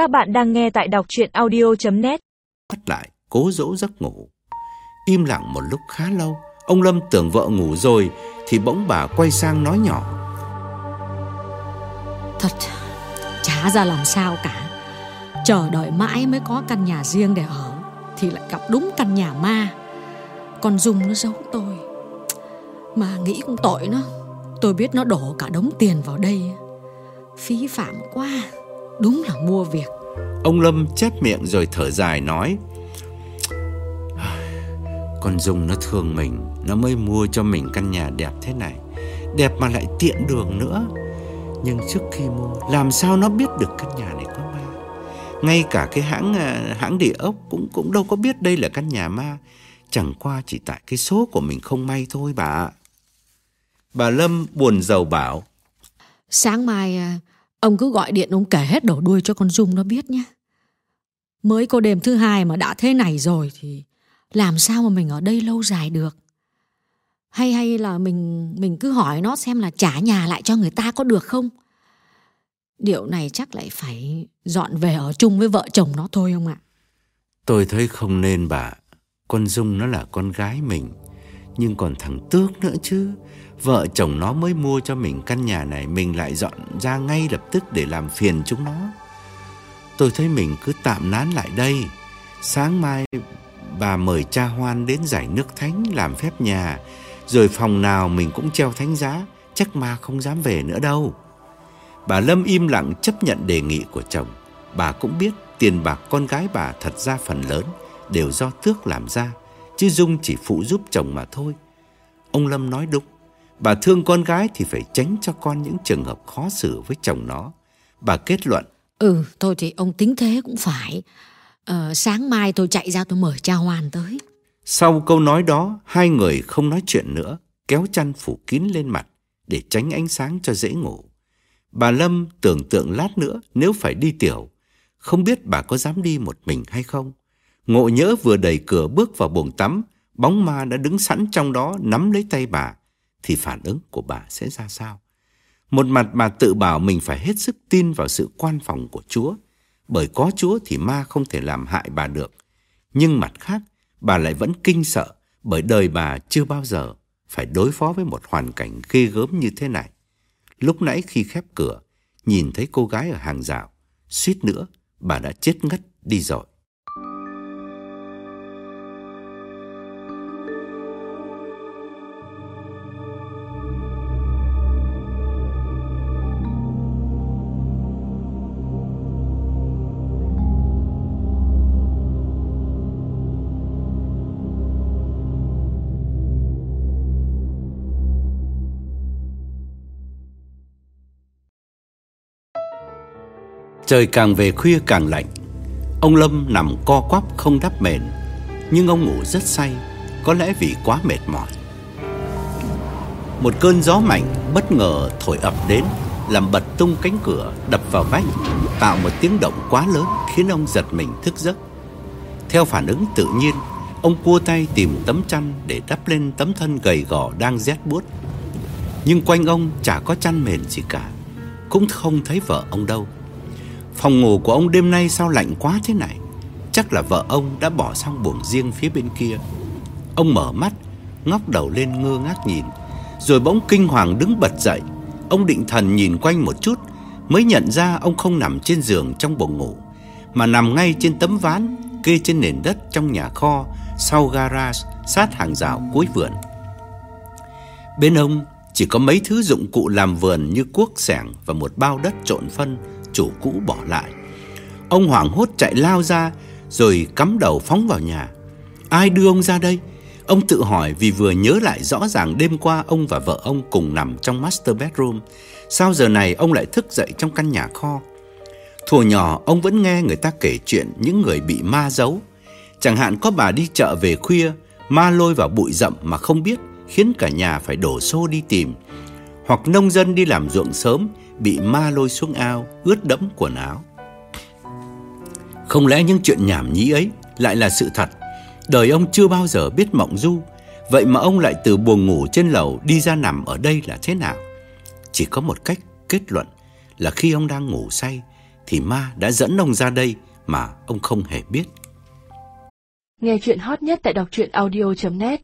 Các bạn đang nghe tại đọc chuyện audio.net Bắt lại, cố dỗ giấc ngủ. Im lặng một lúc khá lâu, ông Lâm tưởng vợ ngủ rồi thì bỗng bà quay sang nói nhỏ. Thật chả ra làm sao cả. Chờ đợi mãi mới có căn nhà riêng để ở Thì lại gặp đúng căn nhà ma. Con Dung nó giấu tôi. Mà nghĩ cũng tội nó. Tôi biết nó đổ cả đống tiền vào đây. Phí phạm quá Đúng là mua việc Ông Lâm chép miệng rồi thở dài nói. Con Dung nó thương mình, nó mới mua cho mình căn nhà đẹp thế này. Đẹp mà lại tiện đường nữa. Nhưng trước khi mua, làm sao nó biết được căn nhà này có ma? Ngay cả cái hãng à, hãng địa ốc cũng cũng đâu có biết đây là căn nhà ma. Chẳng qua chỉ tại cái số của mình không may thôi bà ạ. Bà Lâm buồn rầu bảo. Sáng mai à, ông cứ gọi điện, ông kể hết đổ đuôi cho con Dung nó biết nhé Mới có đêm thứ hai mà đã thế này rồi thì làm sao mà mình ở đây lâu dài được hay hay là mình mình cứ hỏi nó xem là trả nhà lại cho người ta có được không điệu này chắc lại phải dọn về ở chung với vợ chồng nó thôi không ạ Tôi thấy không nên bà. Con Dung nó là con gái mình. Nhưng còn thằng Tước nữa chứ. Vợ chồng nó mới mua cho mình căn nhà này. Mình lại dọn ra ngay lập tức để làm phiền chúng nó. Tôi thấy mình cứ tạm nán lại đây. Sáng mai bà mời cha Hoan đến giải nước thánh làm phép nhà. Rồi phòng nào mình cũng treo thánh giá. Chắc ma không dám về nữa đâu. Bà Lâm im lặng chấp nhận đề nghị của chồng. Bà cũng biết tiền bạc con gái bà thật ra phần lớn đều do Tước làm ra, chứ Dung chỉ phụ giúp chồng mà thôi. Ông Lâm nói đúng, bà thương con gái thì phải tránh cho con những trường hợp khó xử với chồng nó. Bà kết luận, ừ thôi thì ông tính thế cũng phải ờ, sáng mai tôi chạy ra tôi mời cha hoàn tới sau câu nói đó, hai người không nói chuyện nữa, kéo chăn phủ kín lên mặt để tránh ánh sáng cho dễ ngủ. Bà Lâm tưởng tượng lát nữa nếu phải đi tiểu, không biết bà có dám đi một mình hay không. Ngộ nhỡ vừa đẩy cửa bước vào buồng tắm, bóng ma đã đứng sẵn trong đó nắm lấy tay bà, thì phản ứng của bà sẽ ra sao? Một mặt bà tự bảo mình phải hết sức tin vào sự quan phòng của Chúa, bởi có Chúa thì ma không thể làm hại bà được. Nhưng mặt khác, bà lại vẫn kinh sợ bởi đời bà chưa bao giờ phải đối phó với một hoàn cảnh ghê gớm như thế này. Lúc nãy khi khép cửa, nhìn thấy cô gái ở hàng rào, suýt nữa bà đã chết ngất đi rồi. Trời càng về khuya càng lạnh. Ông Lâm nằm co quắp không đắp mền, nhưng ông ngủ rất say, có lẽ vì quá mệt mỏi. Một cơn gió mạnh bất ngờ thổi ập đến, làm bật tung cánh cửa đập vào vách, tạo một tiếng động quá lớn khiến ông giật mình thức giấc. Theo phản ứng tự nhiên, ông cua tay tìm tấm chăn để đắp lên tấm thân gầy gò đang rét buốt. Nhưng quanh ông chả có chăn mền gì cả, cũng không thấy vợ ông đâu. Phòng ngủ của ông đêm nay sao lạnh quá thế này? Chắc là vợ ông đã bỏ sang buồng riêng phía bên kia. Ông mở mắt, Ngóc đầu lên ngơ ngác nhìn. Rồi bỗng kinh hoàng đứng bật dậy. Ông định thần nhìn quanh một chút, Mới nhận ra ông không nằm trên giường trong buồng ngủ, Mà nằm ngay trên tấm ván Kê trên nền đất trong nhà kho Sau garage Sát hàng rào cuối vườn. Bên ông chỉ có mấy thứ dụng cụ làm vườn như cuốc sẻng và một bao đất trộn phân chủ cũ bỏ lại. Ông hoảng hốt chạy lao ra rồi cắm đầu phóng vào nhà. Ai đưa ông ra đây? Ông tự hỏi vì vừa nhớ lại rõ ràng đêm qua ông và vợ ông cùng nằm trong master bedroom. Sao giờ này ông lại thức dậy trong căn nhà kho? Thuở nhỏ ông vẫn nghe người ta kể chuyện những người bị ma giấu. Chẳng hạn có bà đi chợ về khuya, ma lôi vào bụi rậm mà không biết, khiến cả nhà phải đổ xô đi tìm. Hoặc nông dân đi làm ruộng sớm, bị ma lôi xuống ao, ướt đẫm quần áo. Không lẽ những chuyện nhảm nhí ấy lại là sự thật? Đời ông chưa bao giờ biết mộng du, vậy mà ông lại từ buồng ngủ trên lầu đi ra nằm ở đây là thế nào? Chỉ có một cách kết luận là khi ông đang ngủ say thì ma đã dẫn ông ra đây mà ông không hề biết. Nghe chuyện hot nhất tại đọc truyện audio.net